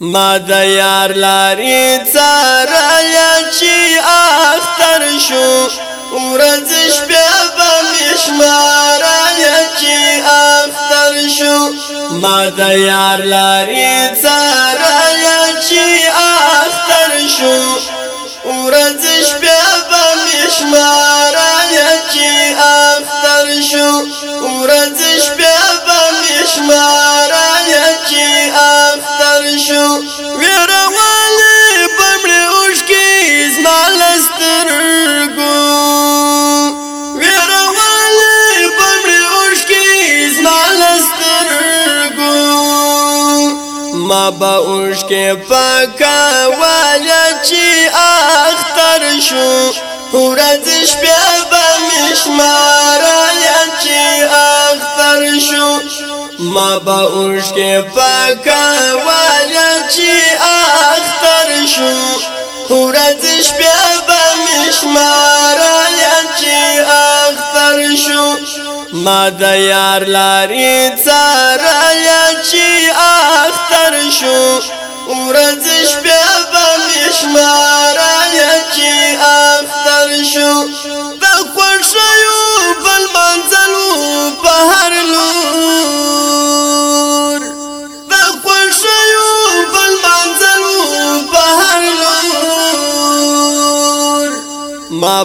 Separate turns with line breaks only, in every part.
ما د یار لاري
زارا یا چې اختر شو ورځ شپه به مشمار یا چې اختر شو ما د یار لاري زارا یا چې اختر شو ورځ شپه به مشمار
ما با اوش
کې پکا وایا چې اختر شو ورځ شپه به مشمار یا چې اختر شو
ما با اوش کې پکا
وایا چې اختر شو ورځ شپه به مشمار
ما د یار
لاري زارایا چې اختر شو ورځ شپه به مشمارایا چې اختر شو د خوښیو بل منځلو په هر لور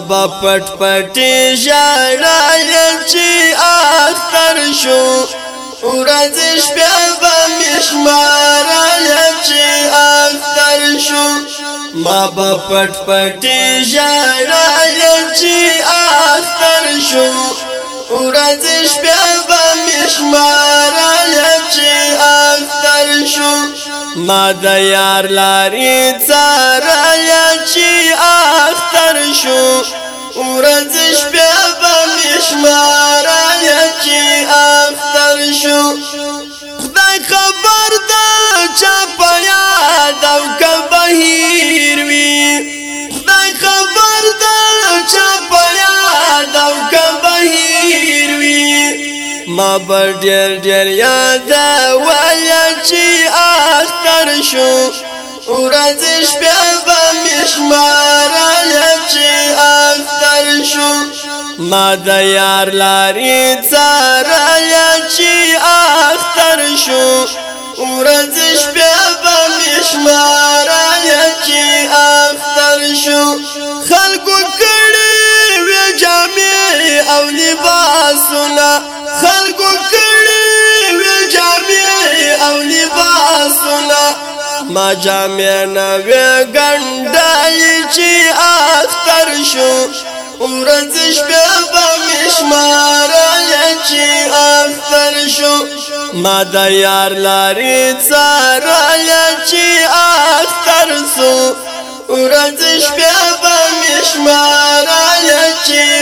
ابا پټ پټې ژړل
چې اختر شو ورځ شپه به مشمارل چې اختر شو
ما به پټ پټې
ژړل چې اختر شو ورځ شپه به مشمارل
ما د یار لاري
زارا یا چی اختر شو ورځ شپه به مشمار یا چی اختر شو خدای خبر دا چا په یاد او که بهیر وی خدای خبر دا چا په یاد او که بهیر وی ما بر
ډیر ډیر
یاد وایا چی شو ورځ شپه به مشمار چې اختر شو
ما د یار لاري
زارا چې اختر شو ورځ شپه به مشمار چې اختر شو خلکو کړي وې جامې او لباسونه خلکو کړي ګناهونه
ما جامع نه وی
ګندای چې اختر شو عمرز شپه به مشمار چې اختر شو
ما د یار لاري زارا
چې اختر سو ورځ شپه به مشمار چې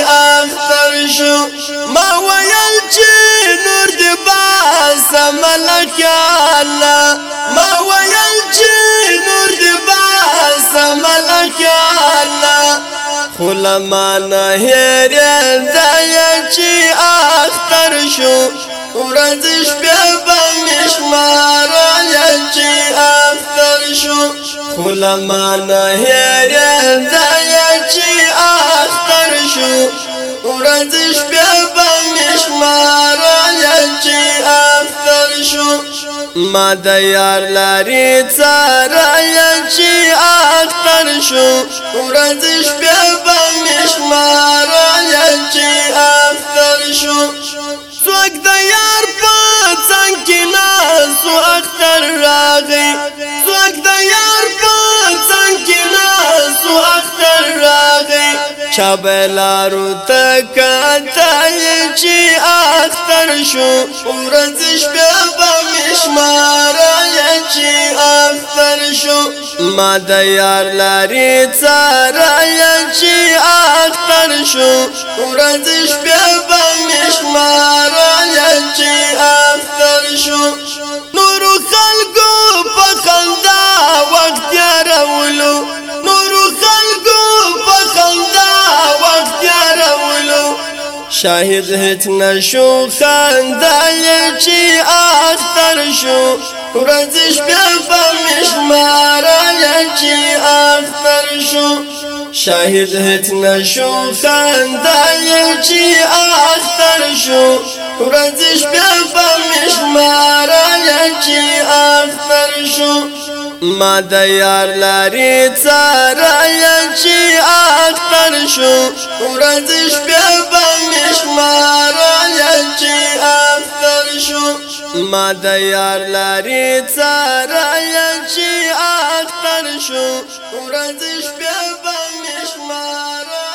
ملک الله ما ویل چې نور دی باس ملک الله
خلما نه هر
ځای چې اختر شو ورځ شپه باندې شمار چې اختر شو
خلما نه هر
ځای چې اختر شو ورځ شپه باندې شمار شو
ما د یار لاري زارا
چې اختر شو ورځ شپه به مشمار چې اختر شو څوک د یار په څنګ کې ناس اختر راغی څوک د یار په څنګ کې ناس اختر راغی چابلارو تکا تای چې اختر شو ورځ شپه مارای چې اختر شو
ما د یار لاري څارای
چې اختر شو ورځ شپه باندې مارای چې اختر شو نور خلکو په خندا وخت راولو نور خلکو په خندا وخت راولو
شاهد هیڅ نشو خندای
چې اختر شو ورزش بفهمش ما رايكي أكثر شو
شاهد هتنا
شو خندايكي أكثر شو ورزش بفهمش ما رايكي أكثر شو
ما د یار لري څارای
چې اختر شو ورځ شپه به مشمارای چې شو
ما د یار لاري سره
چې اختر شو ورځ شپه به مشمار